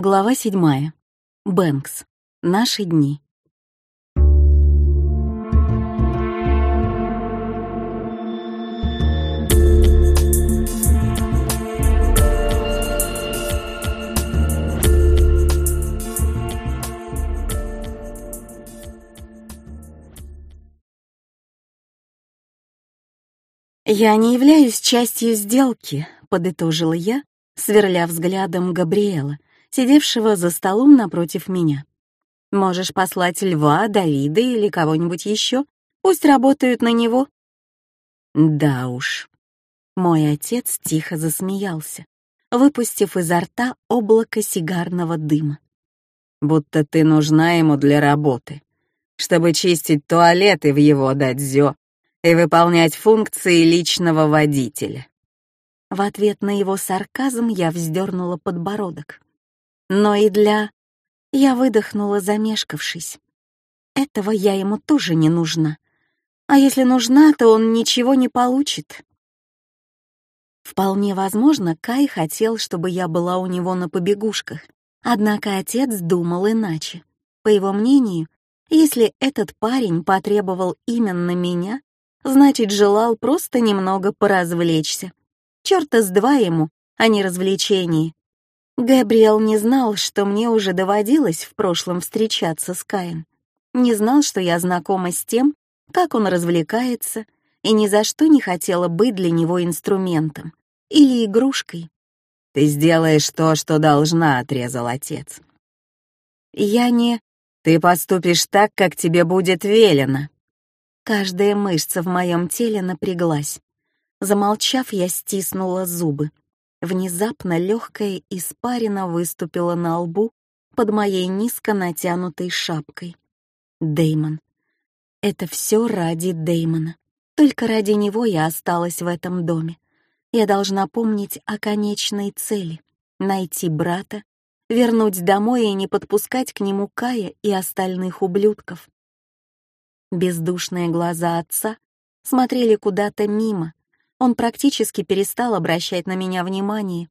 Глава седьмая. Бэнкс. Наши дни. «Я не являюсь частью сделки», — подытожила я, сверля взглядом Габриэла, сидевшего за столом напротив меня. «Можешь послать Льва, Давида или кого-нибудь еще, пусть работают на него». «Да уж». Мой отец тихо засмеялся, выпустив изо рта облако сигарного дыма. «Будто ты нужна ему для работы, чтобы чистить туалеты в его дадзё и выполнять функции личного водителя. В ответ на его сарказм я вздернула подбородок. Но и для... Я выдохнула, замешкавшись. Этого я ему тоже не нужна. А если нужна, то он ничего не получит. Вполне возможно, Кай хотел, чтобы я была у него на побегушках. Однако отец думал иначе. По его мнению, если этот парень потребовал именно меня, значит, желал просто немного поразвлечься. Чёрта с два ему, а не развлечении. Габриэл не знал, что мне уже доводилось в прошлом встречаться с Каем. Не знал, что я знакома с тем, как он развлекается, и ни за что не хотела быть для него инструментом или игрушкой. «Ты сделаешь то, что должна», — отрезал отец. «Я не...» «Ты поступишь так, как тебе будет велено», Каждая мышца в моем теле напряглась. Замолчав, я стиснула зубы. Внезапно легкая испарина выступила на лбу под моей низко натянутой шапкой. Деймон. Это все ради Деймона. Только ради него я осталась в этом доме. Я должна помнить о конечной цели — найти брата, вернуть домой и не подпускать к нему Кая и остальных ублюдков. Бездушные глаза отца смотрели куда-то мимо. Он практически перестал обращать на меня внимание.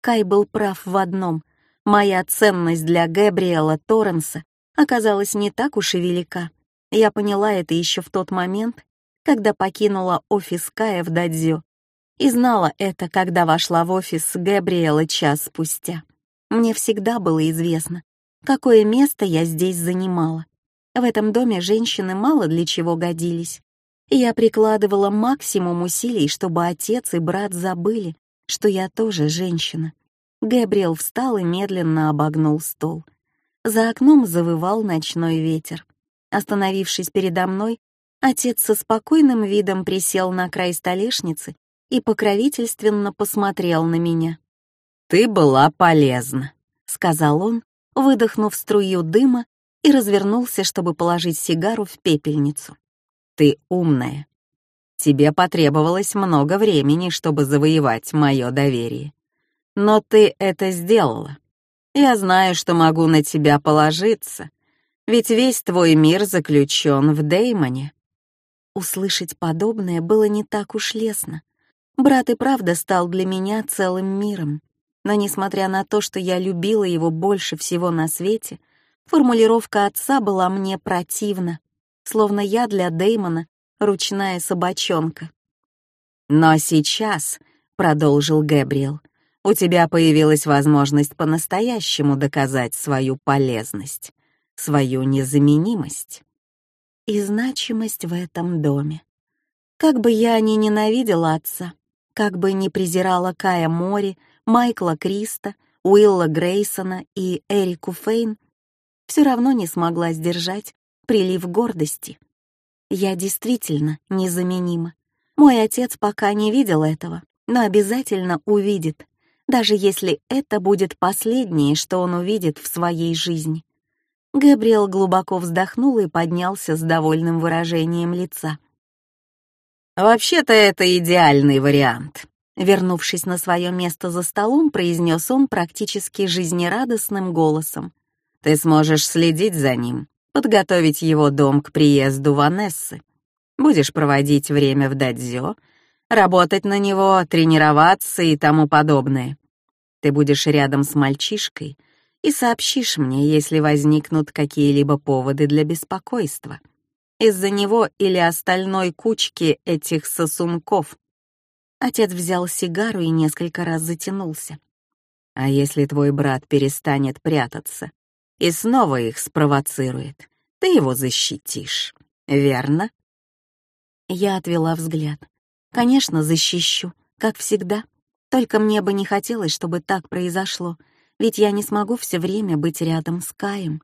Кай был прав в одном. Моя ценность для Габриэла Торренса оказалась не так уж и велика. Я поняла это еще в тот момент, когда покинула офис Кая в Дадзё. И знала это, когда вошла в офис Габриэла час спустя. Мне всегда было известно, какое место я здесь занимала. В этом доме женщины мало для чего годились. Я прикладывала максимум усилий, чтобы отец и брат забыли, что я тоже женщина. Габриэл встал и медленно обогнул стол. За окном завывал ночной ветер. Остановившись передо мной, отец со спокойным видом присел на край столешницы и покровительственно посмотрел на меня. «Ты была полезна», — сказал он, выдохнув струю дыма и развернулся, чтобы положить сигару в пепельницу. «Ты умная. Тебе потребовалось много времени, чтобы завоевать мое доверие. Но ты это сделала. Я знаю, что могу на тебя положиться, ведь весь твой мир заключен в Деймоне». Услышать подобное было не так уж лестно. Брат и правда стал для меня целым миром. Но несмотря на то, что я любила его больше всего на свете, Формулировка отца была мне противна, словно я для Дэймона ручная собачонка. «Но сейчас», — продолжил Гэбриэл, — «у тебя появилась возможность по-настоящему доказать свою полезность, свою незаменимость и значимость в этом доме. Как бы я ни ненавидела отца, как бы ни презирала Кая Мори, Майкла Криста, Уилла Грейсона и Эрику Фейн, все равно не смогла сдержать прилив гордости. Я действительно незаменима. Мой отец пока не видел этого, но обязательно увидит, даже если это будет последнее, что он увидит в своей жизни. Габриэл глубоко вздохнул и поднялся с довольным выражением лица. «Вообще-то это идеальный вариант», — вернувшись на свое место за столом, произнес он практически жизнерадостным голосом. Ты сможешь следить за ним, подготовить его дом к приезду Ванессы. Будешь проводить время в дадзё, работать на него, тренироваться и тому подобное. Ты будешь рядом с мальчишкой и сообщишь мне, если возникнут какие-либо поводы для беспокойства. Из-за него или остальной кучки этих сосунков. Отец взял сигару и несколько раз затянулся. А если твой брат перестанет прятаться и снова их спровоцирует, ты его защитишь, верно? Я отвела взгляд. Конечно, защищу, как всегда. Только мне бы не хотелось, чтобы так произошло, ведь я не смогу все время быть рядом с Каем.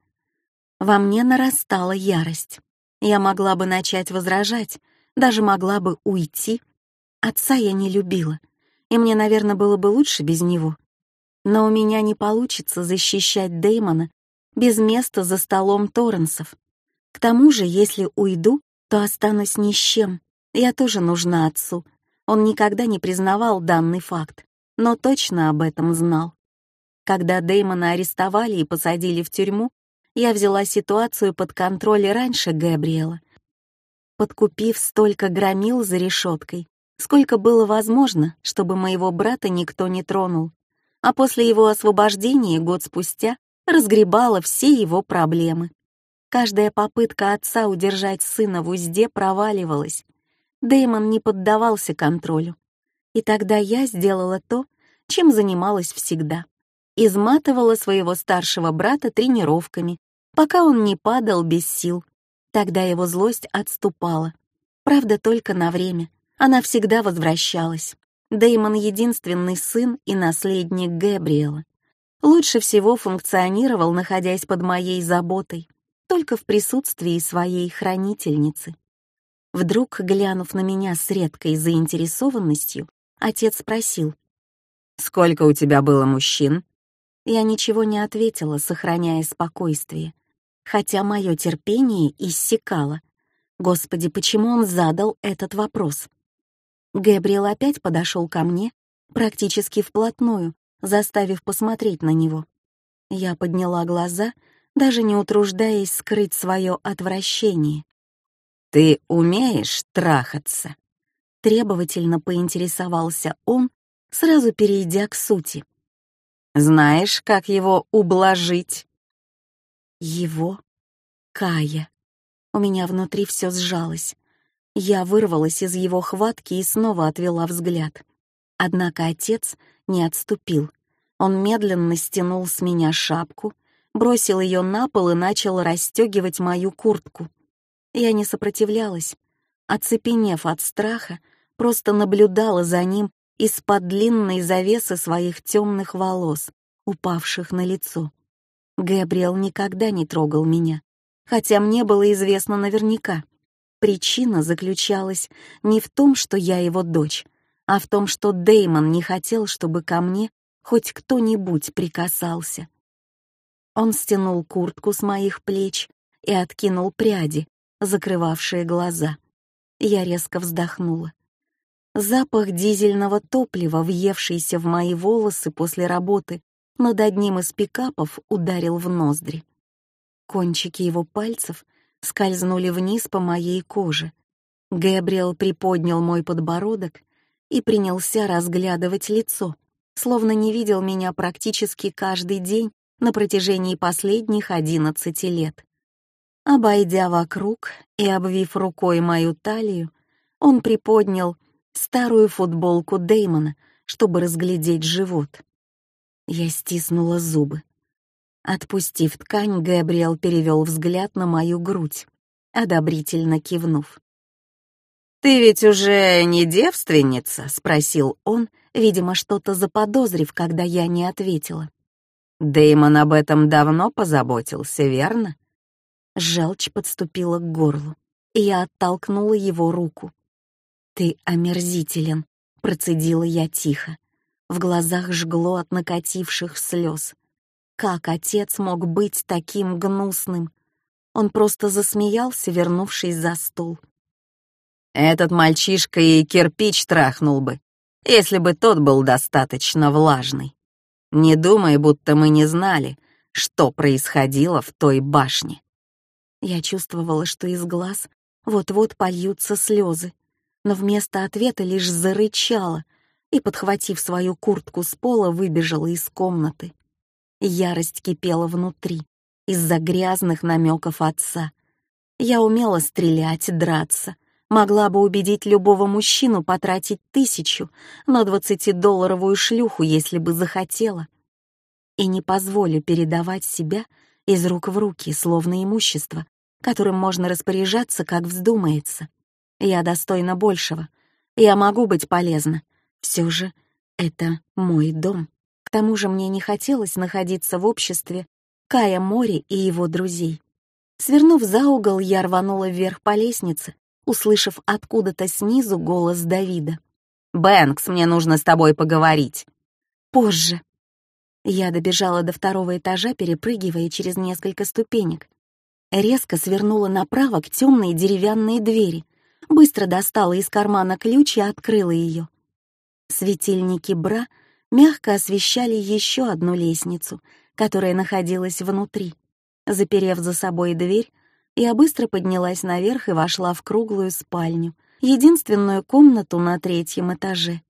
Во мне нарастала ярость. Я могла бы начать возражать, даже могла бы уйти. Отца я не любила, и мне, наверное, было бы лучше без него. Но у меня не получится защищать Дэймона без места за столом Торренсов. К тому же, если уйду, то останусь ни с чем. Я тоже нужна отцу. Он никогда не признавал данный факт, но точно об этом знал. Когда Дэймона арестовали и посадили в тюрьму, я взяла ситуацию под контроль раньше Габриэла, подкупив столько громил за решеткой, сколько было возможно, чтобы моего брата никто не тронул. А после его освобождения год спустя разгребала все его проблемы. Каждая попытка отца удержать сына в узде проваливалась. Дэймон не поддавался контролю. И тогда я сделала то, чем занималась всегда изматывала своего старшего брата тренировками, пока он не падал без сил. Тогда его злость отступала. Правда, только на время. Она всегда возвращалась. Дэймон — единственный сын и наследник Гэбриэла. Лучше всего функционировал, находясь под моей заботой, только в присутствии своей хранительницы. Вдруг, глянув на меня с редкой заинтересованностью, отец спросил, «Сколько у тебя было мужчин?» Я ничего не ответила, сохраняя спокойствие, хотя мое терпение иссякало. Господи, почему он задал этот вопрос? Гэбриэл опять подошел ко мне, практически вплотную, заставив посмотреть на него. Я подняла глаза, даже не утруждаясь скрыть свое отвращение. «Ты умеешь трахаться?» Требовательно поинтересовался он, сразу перейдя к сути. Знаешь, как его ублажить?» «Его? Кая?» У меня внутри все сжалось. Я вырвалась из его хватки и снова отвела взгляд. Однако отец не отступил. Он медленно стянул с меня шапку, бросил ее на пол и начал расстегивать мою куртку. Я не сопротивлялась. Оцепенев от страха, просто наблюдала за ним из-под длинной завесы своих темных волос, упавших на лицо. Габриэл никогда не трогал меня, хотя мне было известно наверняка. Причина заключалась не в том, что я его дочь, а в том, что Деймон не хотел, чтобы ко мне хоть кто-нибудь прикасался. Он стянул куртку с моих плеч и откинул пряди, закрывавшие глаза. Я резко вздохнула. Запах дизельного топлива, въевшийся в мои волосы после работы, над одним из пикапов ударил в ноздри. Кончики его пальцев скользнули вниз по моей коже. Гэбриэл приподнял мой подбородок и принялся разглядывать лицо, словно не видел меня практически каждый день на протяжении последних одиннадцати лет. Обойдя вокруг и обвив рукой мою талию, он приподнял старую футболку Деймона, чтобы разглядеть живот. Я стиснула зубы. Отпустив ткань, Габриэл перевел взгляд на мою грудь, одобрительно кивнув. «Ты ведь уже не девственница?» — спросил он, видимо, что-то заподозрив, когда я не ответила. Деймон об этом давно позаботился, верно? Желчь подступила к горлу, и я оттолкнула его руку. «Ты омерзителен», — процедила я тихо. В глазах жгло от накативших слез. Как отец мог быть таким гнусным? Он просто засмеялся, вернувшись за стол. «Этот мальчишка и кирпич трахнул бы, если бы тот был достаточно влажный. Не думай, будто мы не знали, что происходило в той башне». Я чувствовала, что из глаз вот-вот польются слезы но вместо ответа лишь зарычала и, подхватив свою куртку с пола, выбежала из комнаты. Ярость кипела внутри из-за грязных намеков отца. Я умела стрелять, драться, могла бы убедить любого мужчину потратить тысячу на двадцатидолларовую шлюху, если бы захотела. И не позволю передавать себя из рук в руки, словно имущество, которым можно распоряжаться, как вздумается. Я достойна большего. Я могу быть полезна. Все же это мой дом. К тому же мне не хотелось находиться в обществе Кая Мори и его друзей. Свернув за угол, я рванула вверх по лестнице, услышав откуда-то снизу голос Давида. «Бэнкс, мне нужно с тобой поговорить». «Позже». Я добежала до второго этажа, перепрыгивая через несколько ступенек. Резко свернула направо к темной деревянной двери, быстро достала из кармана ключ и открыла ее. Светильники бра мягко освещали еще одну лестницу, которая находилась внутри. Заперев за собой дверь, я быстро поднялась наверх и вошла в круглую спальню, единственную комнату на третьем этаже.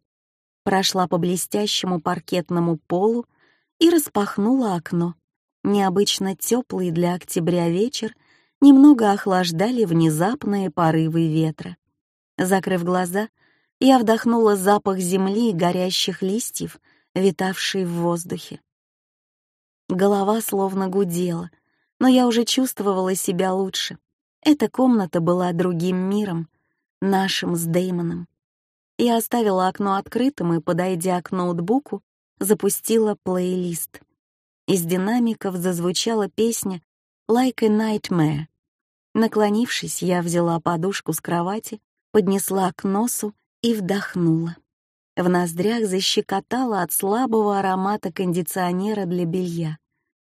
Прошла по блестящему паркетному полу и распахнула окно. Необычно теплый для октября вечер немного охлаждали внезапные порывы ветра. Закрыв глаза, я вдохнула запах земли и горящих листьев, витавший в воздухе. Голова словно гудела, но я уже чувствовала себя лучше. Эта комната была другим миром, нашим с Деймоном. Я оставила окно открытым и, подойдя к ноутбуку, запустила плейлист. Из динамиков зазвучала песня «Like a Nightmare». Наклонившись, я взяла подушку с кровати, поднесла к носу и вдохнула. В ноздрях защекотало от слабого аромата кондиционера для белья.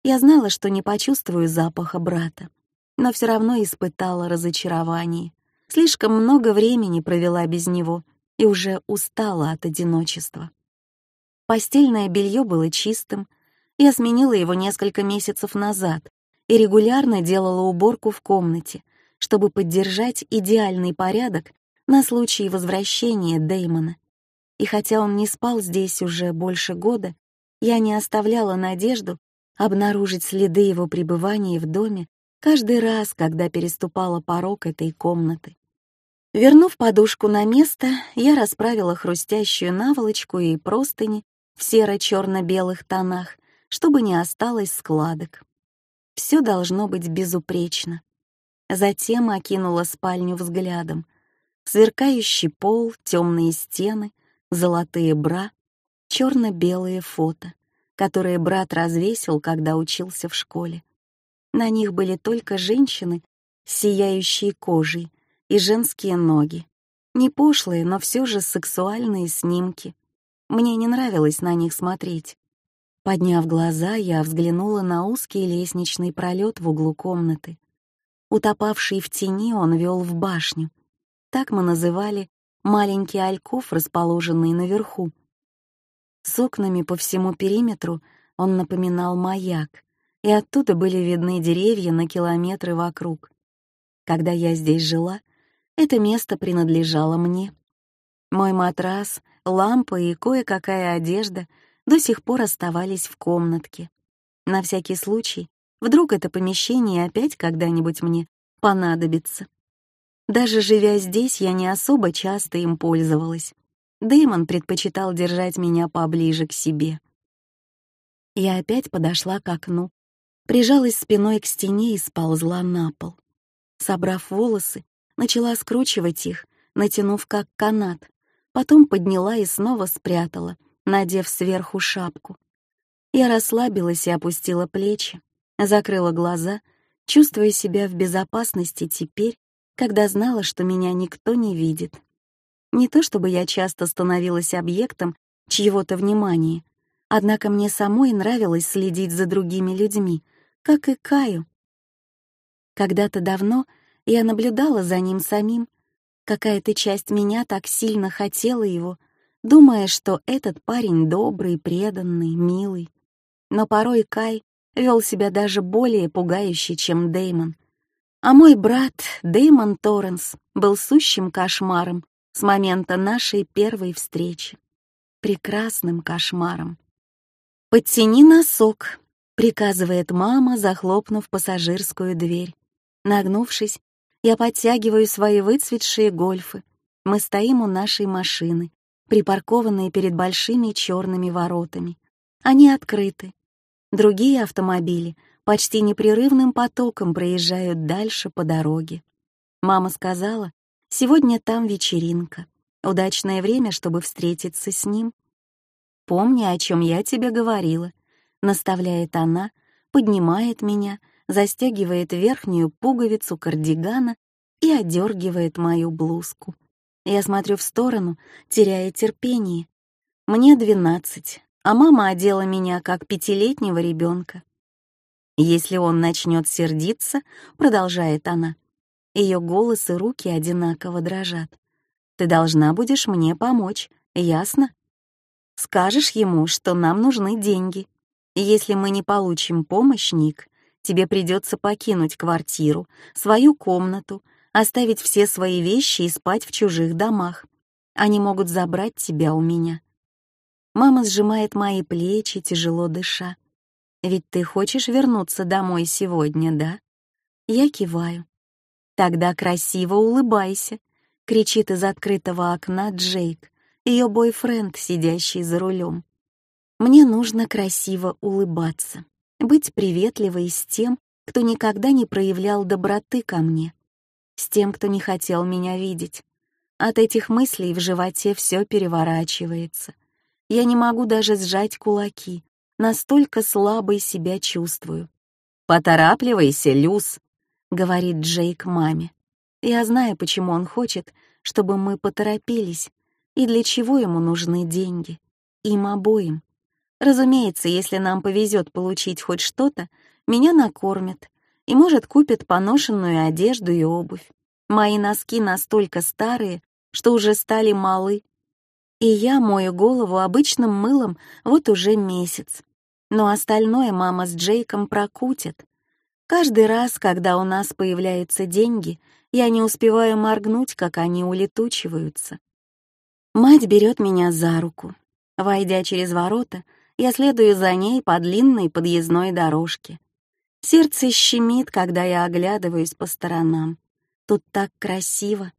Я знала, что не почувствую запаха брата, но все равно испытала разочарование. Слишком много времени провела без него и уже устала от одиночества. Постельное белье было чистым, я сменила его несколько месяцев назад и регулярно делала уборку в комнате, чтобы поддержать идеальный порядок на случай возвращения Дэймона. И хотя он не спал здесь уже больше года, я не оставляла надежду обнаружить следы его пребывания в доме каждый раз, когда переступала порог этой комнаты. Вернув подушку на место, я расправила хрустящую наволочку и простыни в серо-черно-белых тонах, чтобы не осталось складок. Все должно быть безупречно. Затем окинула спальню взглядом — Сверкающий пол, темные стены, золотые бра, черно-белые фото, которые брат развесил, когда учился в школе. На них были только женщины сияющие кожей и женские ноги. Не пошлые, но все же сексуальные снимки. Мне не нравилось на них смотреть. Подняв глаза, я взглянула на узкий лестничный пролет в углу комнаты. Утопавший в тени, он вел в башню, так мы называли маленький альков, расположенный наверху. С окнами по всему периметру он напоминал маяк, и оттуда были видны деревья на километры вокруг. Когда я здесь жила, это место принадлежало мне. Мой матрас, лампа и кое-какая одежда до сих пор оставались в комнатке. На всякий случай, вдруг это помещение опять когда-нибудь мне понадобится. Даже живя здесь, я не особо часто им пользовалась. Дэймон предпочитал держать меня поближе к себе. Я опять подошла к окну, прижалась спиной к стене и сползла на пол. Собрав волосы, начала скручивать их, натянув как канат, потом подняла и снова спрятала, надев сверху шапку. Я расслабилась и опустила плечи, закрыла глаза, чувствуя себя в безопасности теперь, когда знала, что меня никто не видит. Не то чтобы я часто становилась объектом чьего-то внимания, однако мне самой нравилось следить за другими людьми, как и Каю. Когда-то давно я наблюдала за ним самим, какая-то часть меня так сильно хотела его, думая, что этот парень добрый, преданный, милый. Но порой Кай вел себя даже более пугающе, чем Деймон — а мой брат Дэймон Торренс был сущим кошмаром с момента нашей первой встречи. Прекрасным кошмаром. «Подтяни носок», приказывает мама, захлопнув пассажирскую дверь. Нагнувшись, я подтягиваю свои выцветшие гольфы. Мы стоим у нашей машины, припаркованные перед большими черными воротами. Они открыты. Другие автомобили почти непрерывным потоком проезжают дальше по дороге. Мама сказала, сегодня там вечеринка. Удачное время, чтобы встретиться с ним. Помни, о чем я тебе говорила, наставляет она, поднимает меня, застегивает верхнюю пуговицу кардигана и одергивает мою блузку. Я смотрю в сторону, теряя терпение. Мне двенадцать, а мама одела меня как пятилетнего ребенка. Если он начнет сердиться, продолжает она, ее голос и руки одинаково дрожат. Ты должна будешь мне помочь, ясно? Скажешь ему, что нам нужны деньги. Если мы не получим помощь, Ник, тебе придется покинуть квартиру, свою комнату, оставить все свои вещи и спать в чужих домах. Они могут забрать тебя у меня. Мама сжимает мои плечи, тяжело дыша. Ведь ты хочешь вернуться домой сегодня, да? Я киваю. Тогда красиво улыбайся, кричит из открытого окна Джейк, ее бойфренд, сидящий за рулем. Мне нужно красиво улыбаться, быть приветливой с тем, кто никогда не проявлял доброты ко мне, с тем, кто не хотел меня видеть. От этих мыслей в животе все переворачивается. Я не могу даже сжать кулаки, настолько слабой себя чувствую. «Поторапливайся, Люс», — говорит Джейк маме. Я знаю, почему он хочет, чтобы мы поторопились, и для чего ему нужны деньги. Им обоим. Разумеется, если нам повезет получить хоть что-то, меня накормят и, может, купят поношенную одежду и обувь. Мои носки настолько старые, что уже стали малы, и я мою голову обычным мылом вот уже месяц. Но остальное мама с Джейком прокутят. Каждый раз, когда у нас появляются деньги, я не успеваю моргнуть, как они улетучиваются. Мать берет меня за руку. Войдя через ворота, я следую за ней по длинной подъездной дорожке. Сердце щемит, когда я оглядываюсь по сторонам. Тут так красиво.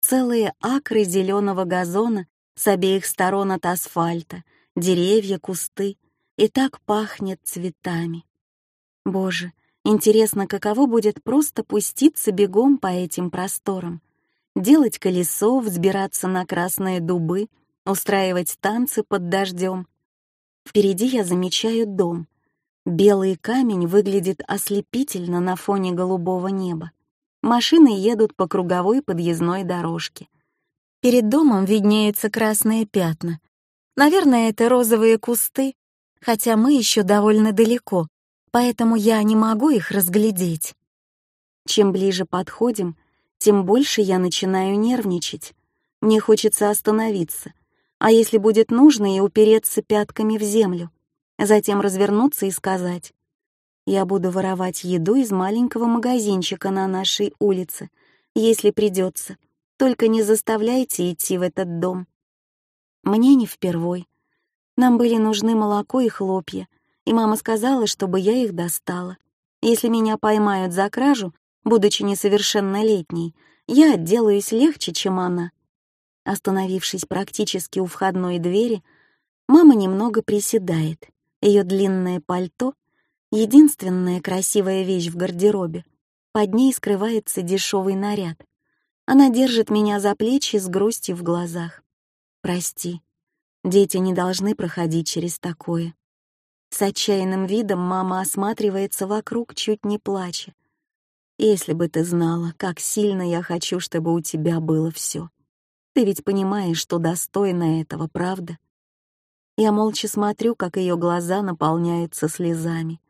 Целые акры зеленого газона с обеих сторон от асфальта, деревья, кусты, и так пахнет цветами. Боже, интересно, каково будет просто пуститься бегом по этим просторам, делать колесо, взбираться на красные дубы, устраивать танцы под дождем. Впереди я замечаю дом. Белый камень выглядит ослепительно на фоне голубого неба. Машины едут по круговой подъездной дорожке. Перед домом виднеются красные пятна. Наверное, это розовые кусты, хотя мы еще довольно далеко, поэтому я не могу их разглядеть. Чем ближе подходим, тем больше я начинаю нервничать. Мне хочется остановиться, а если будет нужно, и упереться пятками в землю, затем развернуться и сказать «Я буду воровать еду из маленького магазинчика на нашей улице, если придется, только не заставляйте идти в этот дом. Мне не впервой. Нам были нужны молоко и хлопья, и мама сказала, чтобы я их достала. Если меня поймают за кражу, будучи несовершеннолетней, я отделаюсь легче, чем она. Остановившись практически у входной двери, мама немного приседает. Ее длинное пальто — единственная красивая вещь в гардеробе. Под ней скрывается дешевый наряд — она держит меня за плечи с грустью в глазах. «Прости, дети не должны проходить через такое». С отчаянным видом мама осматривается вокруг, чуть не плача. «Если бы ты знала, как сильно я хочу, чтобы у тебя было все. Ты ведь понимаешь, что достойна этого, правда?» Я молча смотрю, как ее глаза наполняются слезами.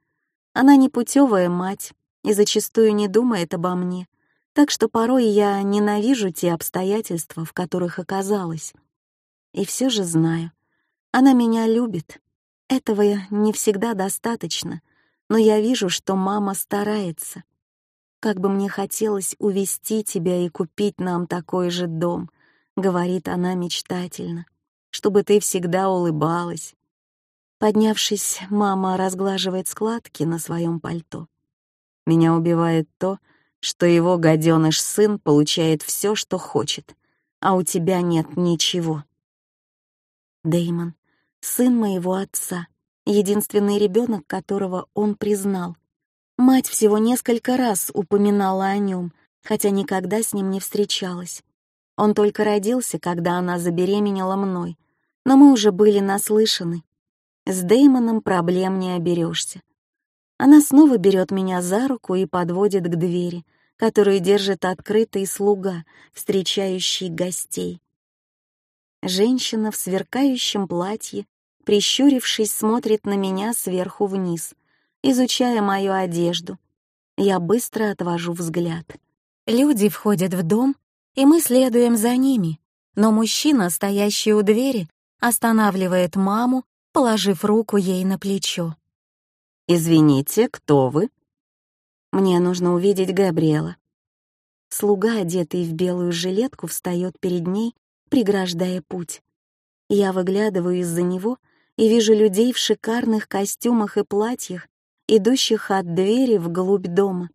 Она непутевая мать и зачастую не думает обо мне, так что порой я ненавижу те обстоятельства, в которых оказалась. И все же знаю, она меня любит. Этого не всегда достаточно, но я вижу, что мама старается. Как бы мне хотелось увести тебя и купить нам такой же дом, говорит она мечтательно, чтобы ты всегда улыбалась. Поднявшись, мама разглаживает складки на своем пальто. Меня убивает то, что его гаденыш-сын получает все, что хочет, а у тебя нет ничего. Деймон, сын моего отца, единственный ребенок, которого он признал. Мать всего несколько раз упоминала о нем, хотя никогда с ним не встречалась. Он только родился, когда она забеременела мной, но мы уже были наслышаны. С Деймоном проблем не оберешься. Она снова берет меня за руку и подводит к двери, которую держит открытый слуга, встречающий гостей. Женщина в сверкающем платье, прищурившись, смотрит на меня сверху вниз, изучая мою одежду. Я быстро отвожу взгляд. Люди входят в дом, и мы следуем за ними, но мужчина, стоящий у двери, останавливает маму, положив руку ей на плечо. «Извините, кто вы?» «Мне нужно увидеть Габриэла». Слуга, одетый в белую жилетку, встает перед ней, преграждая путь. Я выглядываю из-за него и вижу людей в шикарных костюмах и платьях, идущих от двери вглубь дома.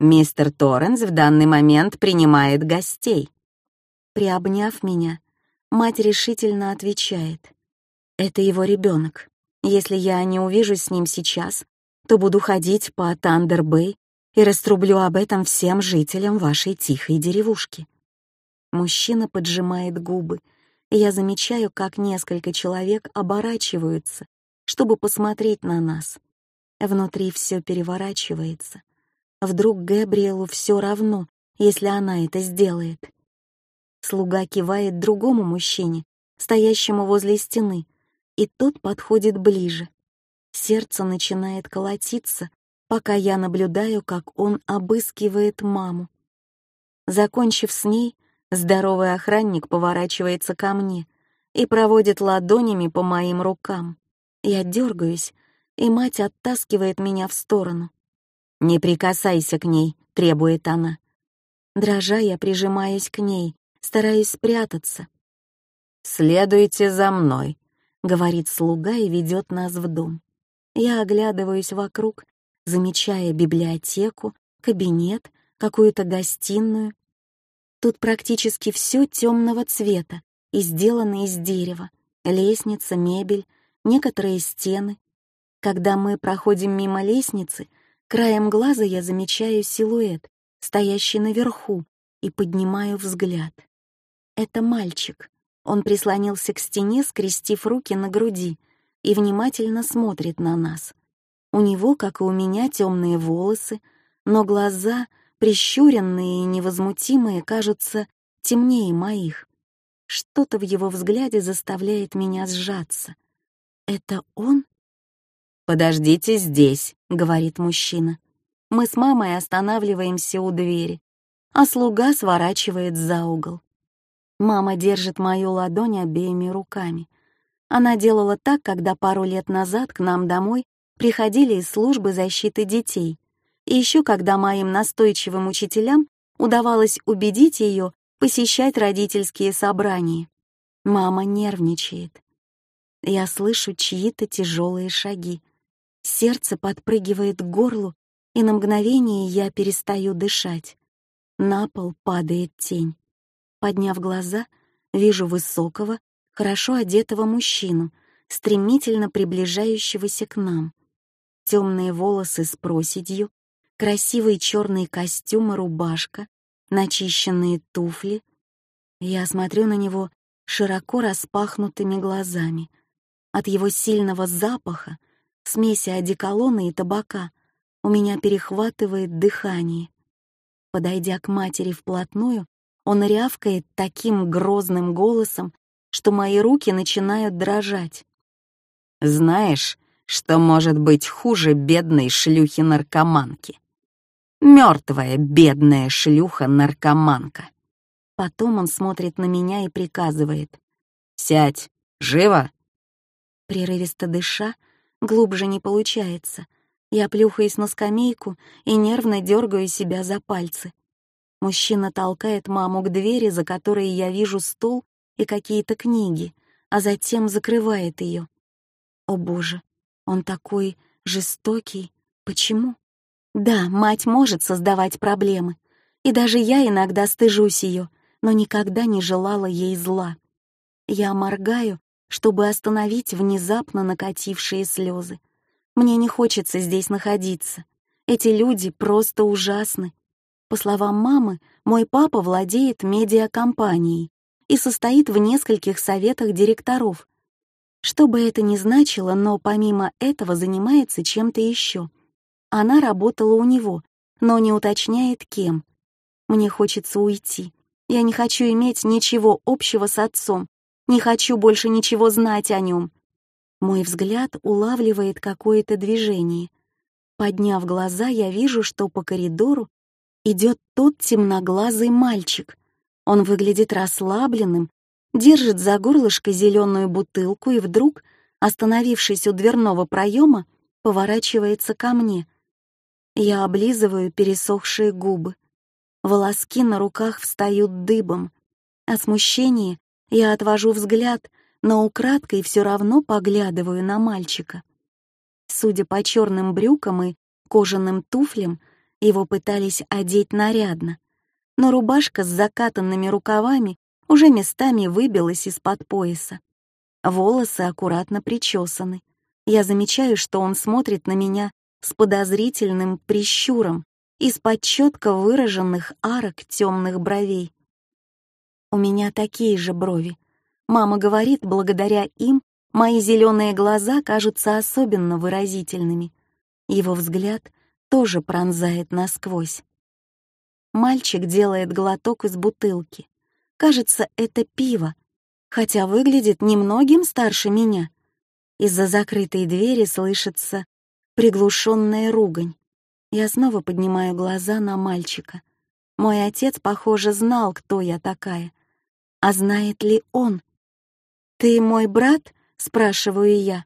Мистер Торренс в данный момент принимает гостей. Приобняв меня, мать решительно отвечает. Это его ребенок. Если я не увижусь с ним сейчас, то буду ходить по Тандер-Бэй и раструблю об этом всем жителям вашей тихой деревушки. Мужчина поджимает губы, я замечаю, как несколько человек оборачиваются, чтобы посмотреть на нас. Внутри все переворачивается. Вдруг Габриэлу все равно, если она это сделает. Слуга кивает другому мужчине, стоящему возле стены, и тот подходит ближе. Сердце начинает колотиться, пока я наблюдаю, как он обыскивает маму. Закончив с ней, здоровый охранник поворачивается ко мне и проводит ладонями по моим рукам. Я дергаюсь, и мать оттаскивает меня в сторону. «Не прикасайся к ней», — требует она. Дрожа, я прижимаюсь к ней, стараюсь спрятаться. «Следуйте за мной», — говорит слуга и ведет нас в дом. Я оглядываюсь вокруг, замечая библиотеку, кабинет, какую-то гостиную. Тут практически все темного цвета и сделано из дерева. Лестница, мебель, некоторые стены. Когда мы проходим мимо лестницы — Краем глаза я замечаю силуэт, стоящий наверху, и поднимаю взгляд. Это мальчик. Он прислонился к стене, скрестив руки на груди, и внимательно смотрит на нас. У него, как и у меня, темные волосы, но глаза, прищуренные и невозмутимые, кажутся темнее моих. Что-то в его взгляде заставляет меня сжаться. Это он? «Подождите здесь», — говорит мужчина. Мы с мамой останавливаемся у двери, а слуга сворачивает за угол. Мама держит мою ладонь обеими руками. Она делала так, когда пару лет назад к нам домой приходили из службы защиты детей, и еще когда моим настойчивым учителям удавалось убедить ее посещать родительские собрания. Мама нервничает. Я слышу чьи-то тяжелые шаги. Сердце подпрыгивает к горлу, и на мгновение я перестаю дышать. На пол падает тень. Подняв глаза, вижу высокого, хорошо одетого мужчину, стремительно приближающегося к нам. Темные волосы с проседью, красивый черный костюм и рубашка, начищенные туфли. Я смотрю на него широко распахнутыми глазами. От его сильного запаха смеси одеколона и табака, у меня перехватывает дыхание. Подойдя к матери вплотную, он рявкает таким грозным голосом, что мои руки начинают дрожать. «Знаешь, что может быть хуже бедной шлюхи-наркоманки? Мертвая бедная шлюха-наркоманка!» Потом он смотрит на меня и приказывает. «Сядь! Живо!» Прерывисто дыша, Глубже не получается. Я плюхаюсь на скамейку и нервно дергаю себя за пальцы. Мужчина толкает маму к двери, за которой я вижу стол и какие-то книги, а затем закрывает ее. О боже, он такой жестокий. Почему? Да, мать может создавать проблемы, и даже я иногда стыжусь ее, но никогда не желала ей зла. Я моргаю, чтобы остановить внезапно накатившие слезы. Мне не хочется здесь находиться. Эти люди просто ужасны. По словам мамы, мой папа владеет медиакомпанией и состоит в нескольких советах директоров. Что бы это ни значило, но помимо этого занимается чем-то еще. Она работала у него, но не уточняет, кем. Мне хочется уйти. Я не хочу иметь ничего общего с отцом, не хочу больше ничего знать о нем. Мой взгляд улавливает какое-то движение. Подняв глаза, я вижу, что по коридору идет тот темноглазый мальчик. Он выглядит расслабленным, держит за горлышко зеленую бутылку и вдруг, остановившись у дверного проема, поворачивается ко мне. Я облизываю пересохшие губы. Волоски на руках встают дыбом. От смущения я отвожу взгляд, но украдкой все равно поглядываю на мальчика. Судя по черным брюкам и кожаным туфлям, его пытались одеть нарядно, но рубашка с закатанными рукавами уже местами выбилась из-под пояса. Волосы аккуратно причесаны. Я замечаю, что он смотрит на меня с подозрительным прищуром из-под четко выраженных арок темных бровей. У меня такие же брови. Мама говорит, благодаря им мои зеленые глаза кажутся особенно выразительными. Его взгляд тоже пронзает насквозь. Мальчик делает глоток из бутылки. Кажется, это пиво, хотя выглядит немногим старше меня. Из-за закрытой двери слышится приглушенная ругань. Я снова поднимаю глаза на мальчика. Мой отец, похоже, знал, кто я такая. А знает ли он? «Ты мой брат?» — спрашиваю я.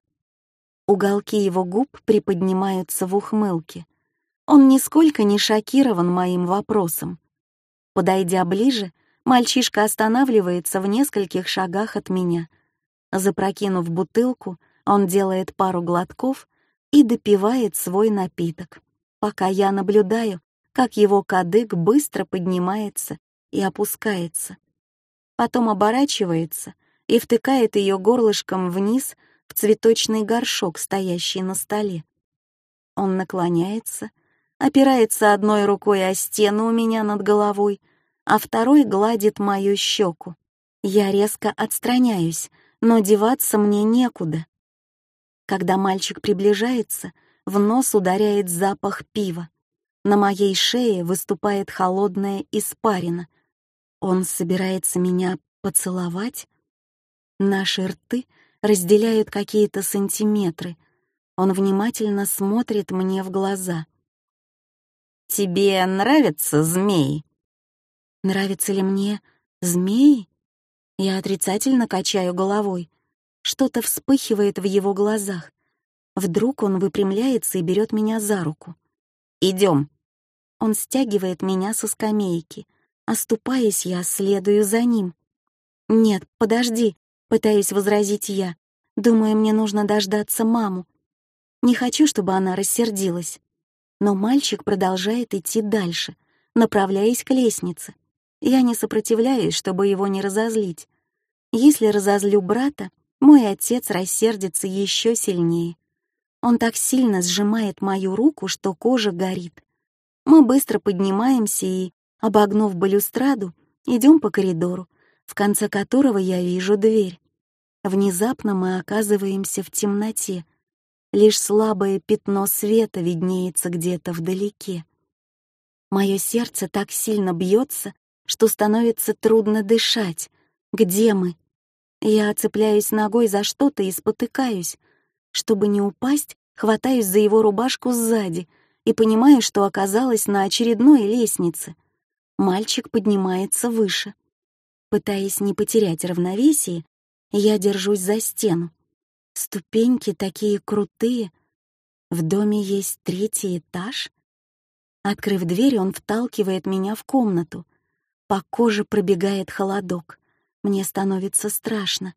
Уголки его губ приподнимаются в ухмылке. Он нисколько не шокирован моим вопросом. Подойдя ближе, мальчишка останавливается в нескольких шагах от меня. Запрокинув бутылку, он делает пару глотков и допивает свой напиток пока я наблюдаю, как его кадык быстро поднимается и опускается. Потом оборачивается и втыкает ее горлышком вниз в цветочный горшок, стоящий на столе. Он наклоняется, опирается одной рукой о стену у меня над головой, а второй гладит мою щеку. Я резко отстраняюсь, но деваться мне некуда. Когда мальчик приближается — в нос ударяет запах пива. На моей шее выступает холодная испарина. Он собирается меня поцеловать? Наши рты разделяют какие-то сантиметры. Он внимательно смотрит мне в глаза. «Тебе нравятся змеи?» «Нравятся ли мне змеи?» Я отрицательно качаю головой. Что-то вспыхивает в его глазах. Вдруг он выпрямляется и берет меня за руку. Идем. Он стягивает меня со скамейки. Оступаясь, я следую за ним. «Нет, подожди», — пытаюсь возразить я. Думаю, мне нужно дождаться маму. Не хочу, чтобы она рассердилась. Но мальчик продолжает идти дальше, направляясь к лестнице. Я не сопротивляюсь, чтобы его не разозлить. Если разозлю брата, мой отец рассердится еще сильнее. Он так сильно сжимает мою руку, что кожа горит. Мы быстро поднимаемся и, обогнув балюстраду, идем по коридору, в конце которого я вижу дверь. Внезапно мы оказываемся в темноте. Лишь слабое пятно света виднеется где-то вдалеке. Мое сердце так сильно бьется, что становится трудно дышать. Где мы? Я цепляюсь ногой за что-то и спотыкаюсь. Чтобы не упасть, хватаюсь за его рубашку сзади и понимаю, что оказалась на очередной лестнице. Мальчик поднимается выше. Пытаясь не потерять равновесие, я держусь за стену. Ступеньки такие крутые. В доме есть третий этаж. Открыв дверь, он вталкивает меня в комнату. По коже пробегает холодок. Мне становится страшно.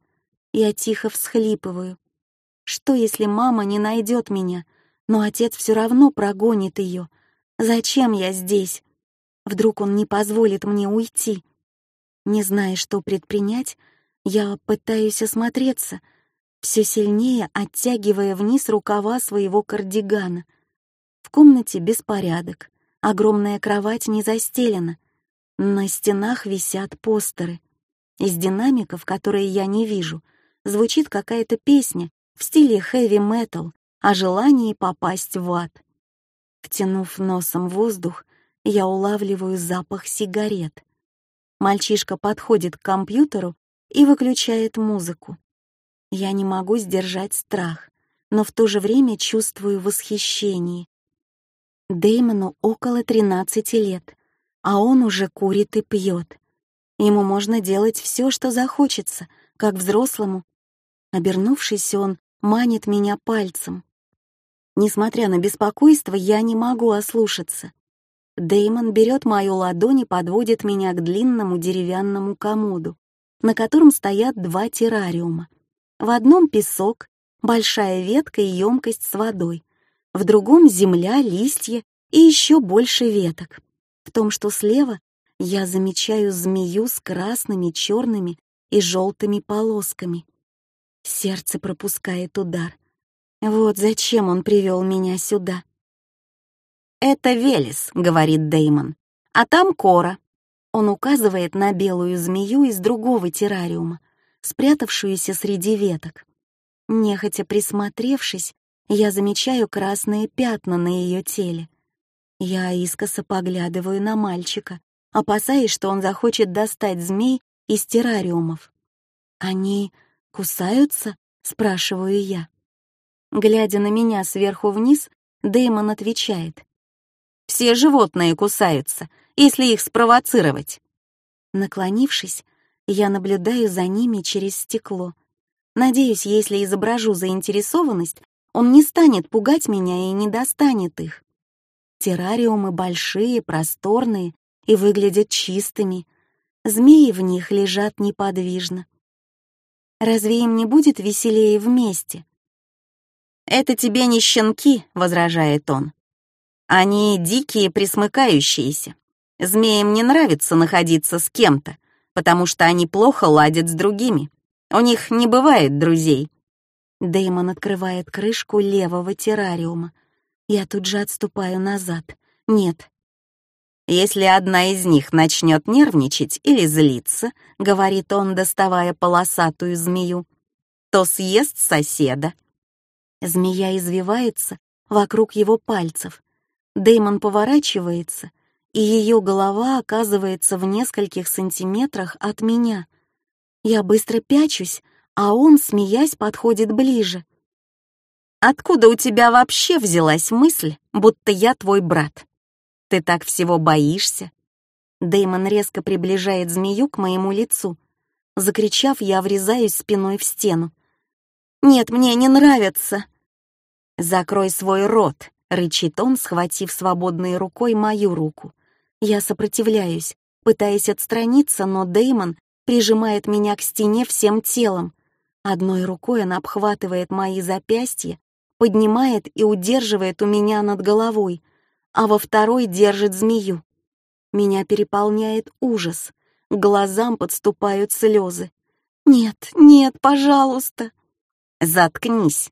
Я тихо всхлипываю. Что, если мама не найдет меня, но отец все равно прогонит ее? Зачем я здесь? Вдруг он не позволит мне уйти? Не зная, что предпринять, я пытаюсь осмотреться, все сильнее оттягивая вниз рукава своего кардигана. В комнате беспорядок, огромная кровать не застелена, на стенах висят постеры. Из динамиков, которые я не вижу, звучит какая-то песня в стиле хэви-метал о желании попасть в ад. Втянув носом воздух, я улавливаю запах сигарет. Мальчишка подходит к компьютеру и выключает музыку. Я не могу сдержать страх, но в то же время чувствую восхищение. Дэймону около 13 лет, а он уже курит и пьет. Ему можно делать все, что захочется, как взрослому. Обернувшись, он манит меня пальцем. Несмотря на беспокойство, я не могу ослушаться. Деймон берет мою ладонь и подводит меня к длинному деревянному комоду, на котором стоят два террариума. В одном песок, большая ветка и емкость с водой, в другом земля, листья и еще больше веток. В том, что слева, я замечаю змею с красными, черными и желтыми полосками. Сердце пропускает удар. Вот зачем он привел меня сюда. «Это Велес», — говорит Деймон. «А там Кора». Он указывает на белую змею из другого террариума, спрятавшуюся среди веток. Нехотя присмотревшись, я замечаю красные пятна на ее теле. Я искоса поглядываю на мальчика, опасаясь, что он захочет достать змей из террариумов. «Они кусаются?» — спрашиваю я. Глядя на меня сверху вниз, Дэймон отвечает. Все животные кусаются, если их спровоцировать. Наклонившись, я наблюдаю за ними через стекло. Надеюсь, если изображу заинтересованность, он не станет пугать меня и не достанет их. Террариумы большие, просторные и выглядят чистыми. Змеи в них лежат неподвижно. Разве им не будет веселее вместе? «Это тебе не щенки», — возражает он. Они дикие, присмыкающиеся. Змеям не нравится находиться с кем-то, потому что они плохо ладят с другими. У них не бывает друзей. Дэймон открывает крышку левого террариума. Я тут же отступаю назад. Нет. Если одна из них начнет нервничать или злиться, говорит он, доставая полосатую змею, то съест соседа. Змея извивается вокруг его пальцев, Дэймон поворачивается, и ее голова оказывается в нескольких сантиметрах от меня. Я быстро пячусь, а он, смеясь, подходит ближе. «Откуда у тебя вообще взялась мысль, будто я твой брат? Ты так всего боишься?» Дэймон резко приближает змею к моему лицу. Закричав, я врезаюсь спиной в стену. «Нет, мне не нравится!» «Закрой свой рот!» — рычит он, схватив свободной рукой мою руку. Я сопротивляюсь, пытаясь отстраниться, но Деймон прижимает меня к стене всем телом. Одной рукой он обхватывает мои запястья, поднимает и удерживает у меня над головой, а во второй держит змею. Меня переполняет ужас, к глазам подступают слезы. «Нет, нет, пожалуйста!» «Заткнись!»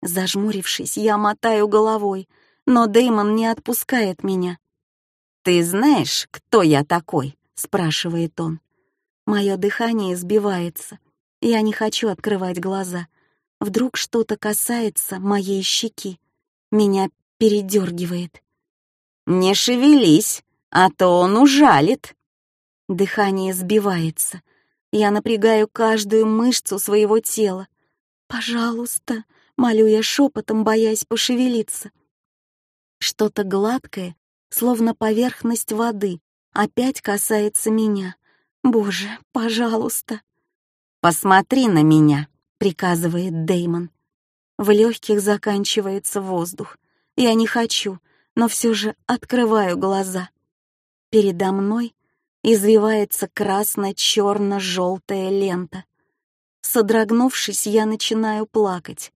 Зажмурившись, я мотаю головой, но Деймон не отпускает меня. «Ты знаешь, кто я такой?» — спрашивает он. Мое дыхание сбивается. Я не хочу открывать глаза. Вдруг что-то касается моей щеки. Меня передергивает. «Не шевелись, а то он ужалит». Дыхание сбивается. Я напрягаю каждую мышцу своего тела. «Пожалуйста», Молю я шепотом, боясь пошевелиться. Что-то гладкое, словно поверхность воды, опять касается меня. Боже, пожалуйста. «Посмотри на меня», — приказывает Деймон. В легких заканчивается воздух. Я не хочу, но все же открываю глаза. Передо мной извивается красно-черно-желтая лента. Содрогнувшись, я начинаю плакать.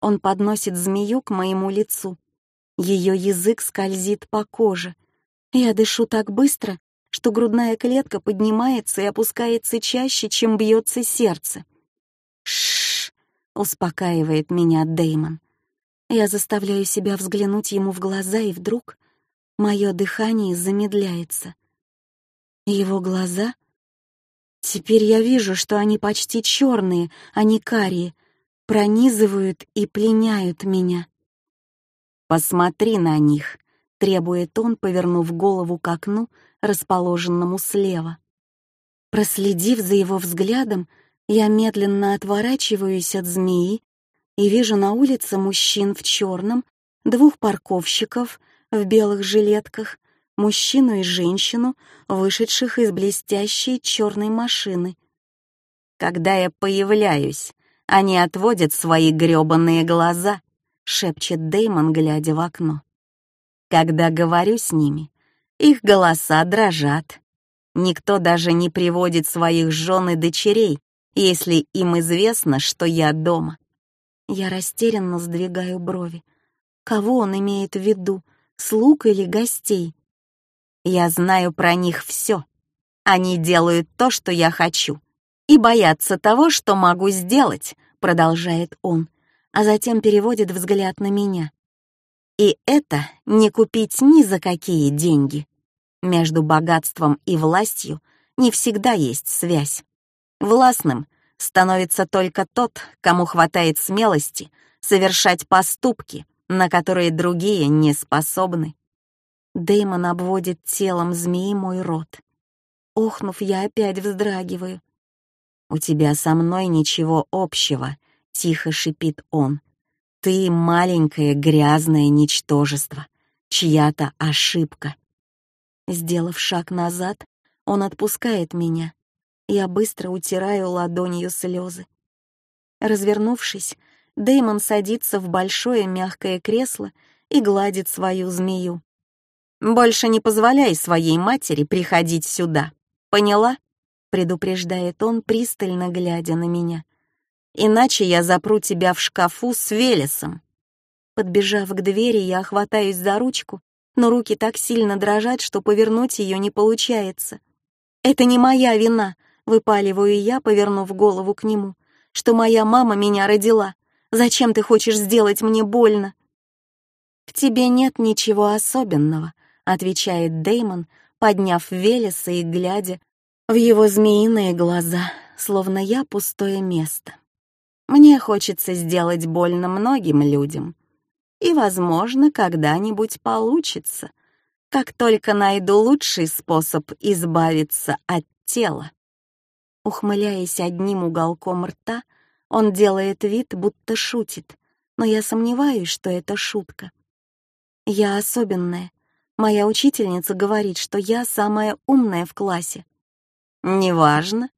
Он подносит змею к моему лицу. Ее язык скользит по коже. Я дышу так быстро, что грудная клетка поднимается и опускается чаще, чем бьется сердце. Шш, успокаивает меня Деймон. Я заставляю себя взглянуть ему в глаза, и вдруг мое дыхание замедляется. Его глаза? Теперь я вижу, что они почти черные, а не карие, пронизывают и пленяют меня. «Посмотри на них», — требует он, повернув голову к окну, расположенному слева. Проследив за его взглядом, я медленно отворачиваюсь от змеи и вижу на улице мужчин в черном, двух парковщиков в белых жилетках, мужчину и женщину, вышедших из блестящей черной машины. Когда я появляюсь, они отводят свои грёбаные глаза, шепчет Деймон, глядя в окно. Когда говорю с ними, их голоса дрожат. Никто даже не приводит своих жен и дочерей, если им известно, что я дома. Я растерянно сдвигаю брови. Кого он имеет в виду, слуг или гостей? Я знаю про них все. Они делают то, что я хочу, и боятся того, что могу сделать, продолжает он, а затем переводит взгляд на меня. И это не купить ни за какие деньги. Между богатством и властью не всегда есть связь. Властным становится только тот, кому хватает смелости совершать поступки, на которые другие не способны. Дэймон обводит телом змеи мой рот. Охнув, я опять вздрагиваю. «У тебя со мной ничего общего», — тихо шипит он. «Ты маленькое грязное ничтожество, чья-то ошибка». Сделав шаг назад, он отпускает меня. Я быстро утираю ладонью слезы. Развернувшись, Дэймон садится в большое мягкое кресло и гладит свою змею. «Больше не позволяй своей матери приходить сюда. Поняла?» — предупреждает он, пристально глядя на меня. «Иначе я запру тебя в шкафу с Велесом». Подбежав к двери, я хватаюсь за ручку, но руки так сильно дрожат, что повернуть ее не получается. «Это не моя вина», — выпаливаю я, повернув голову к нему, «что моя мама меня родила. Зачем ты хочешь сделать мне больно?» «В тебе нет ничего особенного», отвечает Деймон, подняв Велеса и глядя в его змеиные глаза, словно я пустое место. Мне хочется сделать больно многим людям. И, возможно, когда-нибудь получится, как только найду лучший способ избавиться от тела. Ухмыляясь одним уголком рта, он делает вид, будто шутит, но я сомневаюсь, что это шутка. Я особенная, Моя учительница говорит, что я самая умная в классе. Неважно.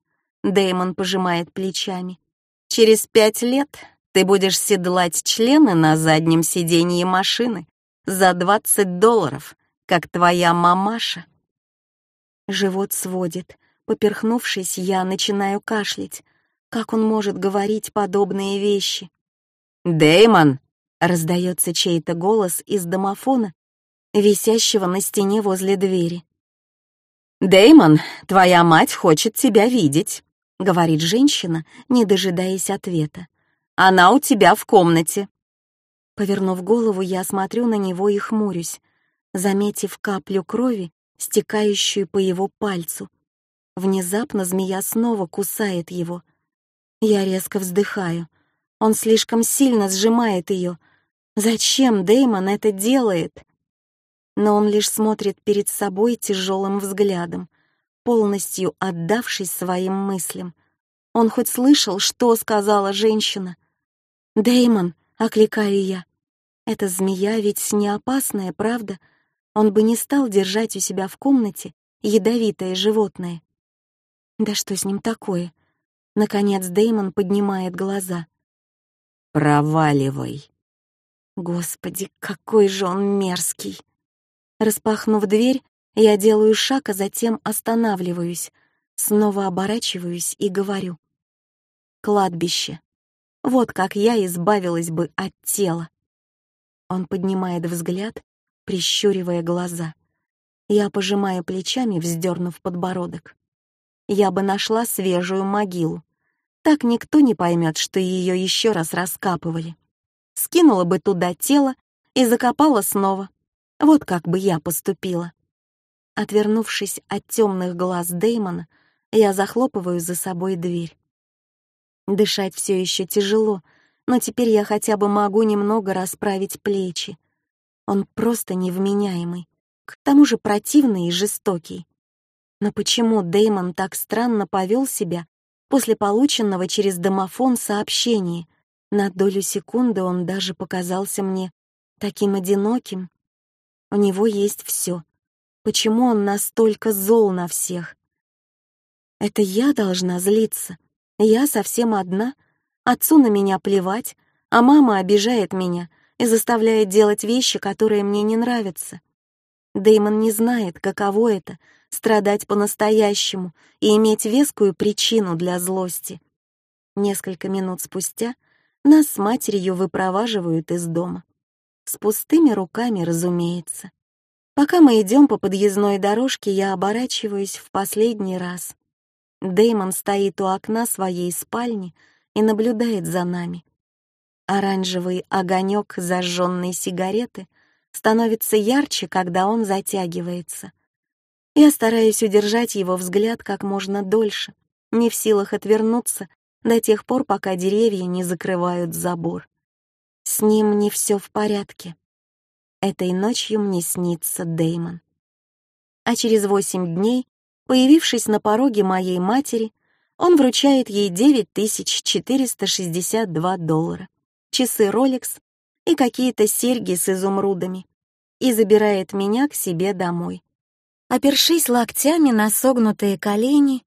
Дэймон пожимает плечами. Через пять лет ты будешь седлать члены на заднем сиденье машины за 20 долларов, как твоя мамаша. Живот сводит. Поперхнувшись, я начинаю кашлять. Как он может говорить подобные вещи? Дэймон! раздается чей-то голос из домофона, висящего на стене возле двери. «Дэймон, твоя мать хочет тебя видеть», — говорит женщина, не дожидаясь ответа. «Она у тебя в комнате». Повернув голову, я смотрю на него и хмурюсь, заметив каплю крови, стекающую по его пальцу. Внезапно змея снова кусает его. Я резко вздыхаю. Он слишком сильно сжимает ее. Зачем Дэймон это делает? но он лишь смотрит перед собой тяжелым взглядом, полностью отдавшись своим мыслям. Он хоть слышал, что сказала женщина? «Дэймон!» — окликаю я. «Эта змея ведь не опасная, правда? Он бы не стал держать у себя в комнате ядовитое животное». «Да что с ним такое?» Наконец Дэймон поднимает глаза. «Проваливай!» Господи, какой же он мерзкий! Распахнув дверь, я делаю шаг, а затем останавливаюсь, снова оборачиваюсь и говорю. Кладбище. Вот как я избавилась бы от тела. Он поднимает взгляд, прищуривая глаза. Я пожимаю плечами, вздернув подбородок. Я бы нашла свежую могилу. Так никто не поймет, что ее еще раз раскапывали. Скинула бы туда тело и закопала снова. Вот как бы я поступила. Отвернувшись от темных глаз Дэймона, я захлопываю за собой дверь. Дышать все еще тяжело, но теперь я хотя бы могу немного расправить плечи. Он просто невменяемый, к тому же противный и жестокий. Но почему Дэймон так странно повел себя после полученного через домофон сообщения? На долю секунды он даже показался мне таким одиноким. У него есть все. Почему он настолько зол на всех? Это я должна злиться. Я совсем одна. Отцу на меня плевать, а мама обижает меня и заставляет делать вещи, которые мне не нравятся. Дэймон не знает, каково это — страдать по-настоящему и иметь вескую причину для злости. Несколько минут спустя нас с матерью выпроваживают из дома. С пустыми руками, разумеется. Пока мы идем по подъездной дорожке, я оборачиваюсь в последний раз. Дэймон стоит у окна своей спальни и наблюдает за нами. Оранжевый огонек зажженной сигареты становится ярче, когда он затягивается. Я стараюсь удержать его взгляд как можно дольше, не в силах отвернуться до тех пор, пока деревья не закрывают забор. С ним не все в порядке. Этой ночью мне снится Дэймон. А через восемь дней Появившись на пороге моей матери, он вручает ей 9462 доллара, часы Rolex и какие-то серьги с изумрудами и забирает меня к себе домой. Опершись локтями на согнутые колени,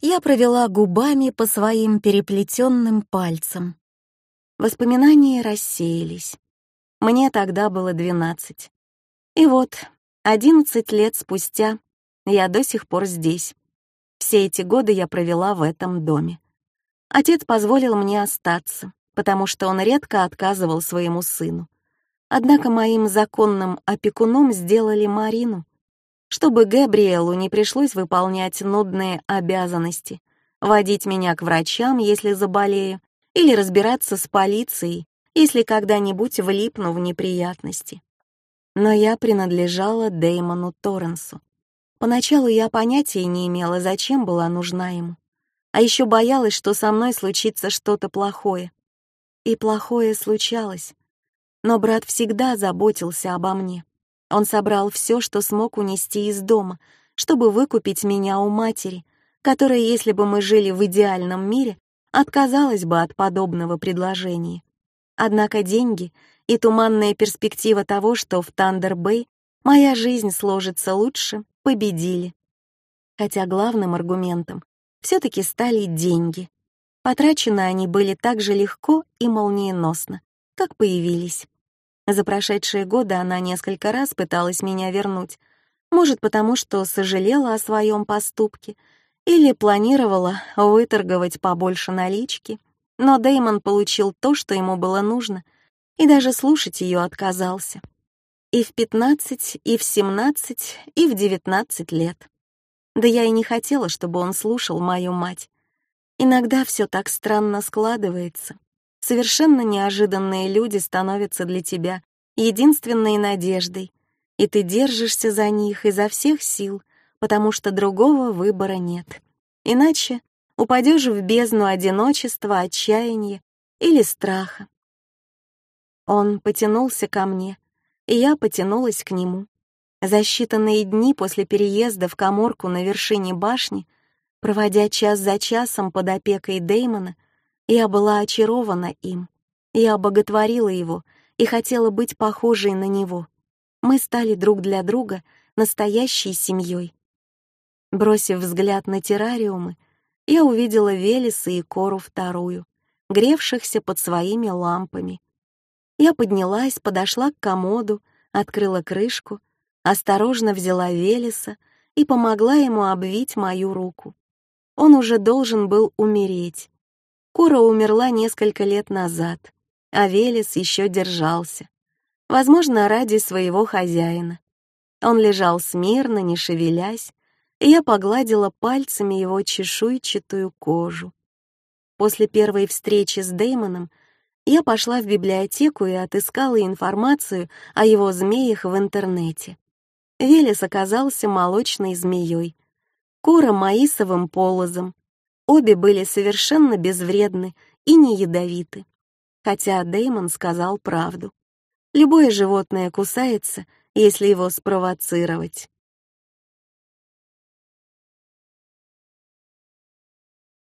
я провела губами по своим переплетенным пальцам. Воспоминания рассеялись. Мне тогда было двенадцать. И вот, одиннадцать лет спустя, я до сих пор здесь. Все эти годы я провела в этом доме. Отец позволил мне остаться, потому что он редко отказывал своему сыну. Однако моим законным опекуном сделали Марину, чтобы Габриэлу не пришлось выполнять нудные обязанности, водить меня к врачам, если заболею, или разбираться с полицией, если когда-нибудь влипну в неприятности. Но я принадлежала Деймону Торренсу. Поначалу я понятия не имела, зачем была нужна ему. А еще боялась, что со мной случится что-то плохое. И плохое случалось. Но брат всегда заботился обо мне. Он собрал все, что смог унести из дома, чтобы выкупить меня у матери, которая, если бы мы жили в идеальном мире, отказалась бы от подобного предложения. Однако деньги и туманная перспектива того, что в Тандер-Бэй моя жизнь сложится лучше, победили. Хотя главным аргументом все-таки стали деньги. Потрачены они были так же легко и молниеносно, как появились. За прошедшие годы она несколько раз пыталась меня вернуть, может потому, что сожалела о своем поступке или планировала выторговать побольше налички, но Деймон получил то, что ему было нужно, и даже слушать ее отказался и в 15, и в 17, и в 19 лет. Да я и не хотела, чтобы он слушал мою мать. Иногда все так странно складывается. Совершенно неожиданные люди становятся для тебя единственной надеждой, и ты держишься за них изо всех сил, потому что другого выбора нет. Иначе упадешь в бездну одиночества, отчаяния или страха. Он потянулся ко мне, и я потянулась к нему. За считанные дни после переезда в коморку на вершине башни, проводя час за часом под опекой Деймона, я была очарована им. Я боготворила его и хотела быть похожей на него. Мы стали друг для друга настоящей семьей. Бросив взгляд на террариумы, я увидела Велеса и Кору вторую, гревшихся под своими лампами, я поднялась, подошла к комоду, открыла крышку, осторожно взяла Велеса и помогла ему обвить мою руку. Он уже должен был умереть. Кора умерла несколько лет назад, а Велес еще держался. Возможно, ради своего хозяина. Он лежал смирно, не шевелясь, и я погладила пальцами его чешуйчатую кожу. После первой встречи с Дэймоном я пошла в библиотеку и отыскала информацию о его змеях в интернете. Велес оказался молочной змеей, Кора — маисовым полозом. Обе были совершенно безвредны и не ядовиты. Хотя Дэймон сказал правду. Любое животное кусается, если его спровоцировать.